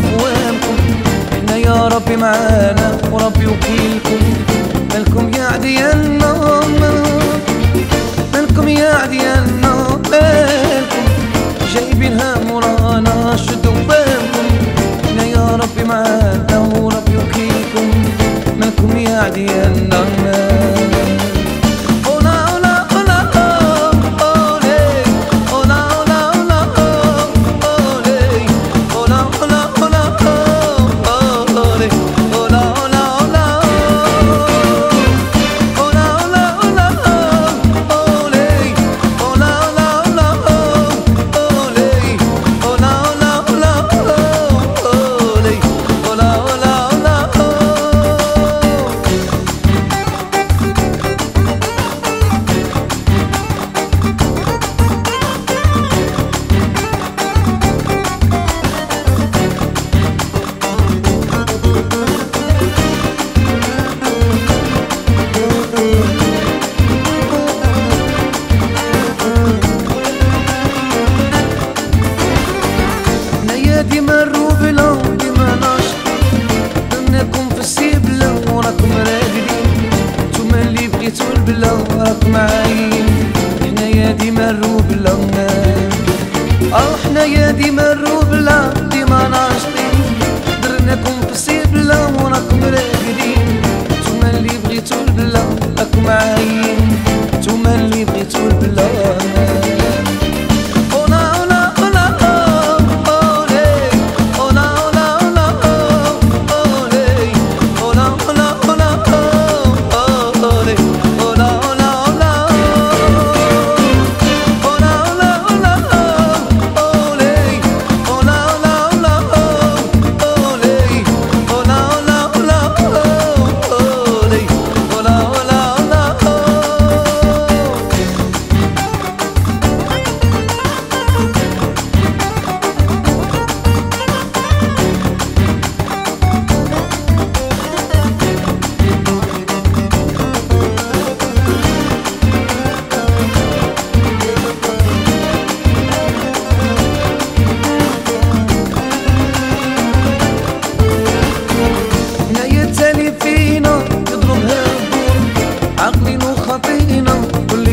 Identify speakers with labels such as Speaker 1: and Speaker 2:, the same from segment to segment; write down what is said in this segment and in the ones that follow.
Speaker 1: بوامكم إحنا يا ربي معانا وربي وكيلكم. مالكم يا عديانا مالكم يا عديانا حنايا ديما الروبلة آه حنايا ديما الروبلة ديما ناشطين درناكم في السيبلة وراكم راقدين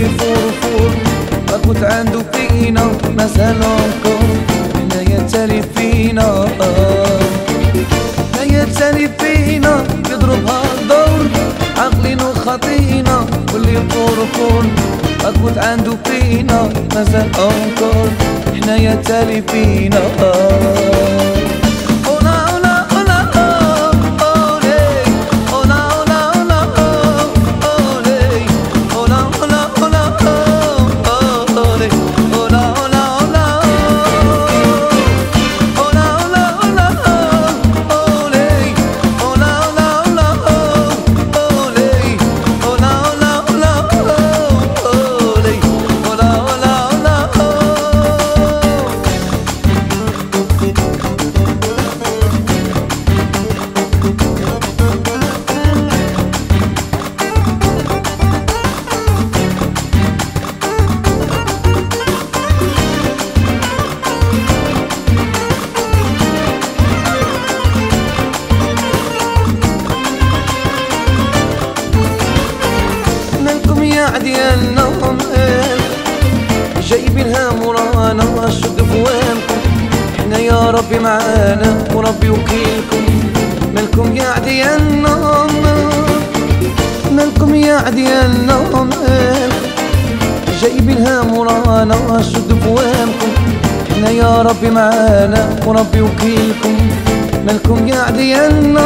Speaker 1: واللي فور فور باكوت عنده فينا كون هنا يتالي فينا هنا يتالي فينا يضربها الدور عقلين وخطينا واللي فور فور باكوت عنده فينا مثلا كون هنا يتالي فينا. مالكم يا ومال جايبينها مورانا شد بوامكم إحنا يا ربي معانا وربي وكيلكم. مالكم يا عديالنا مالكم يا ومال جايبينها مورانا شد بوامكم إحنا يا ربي معانا وربي وكيلكم. مالكم يا عديالنا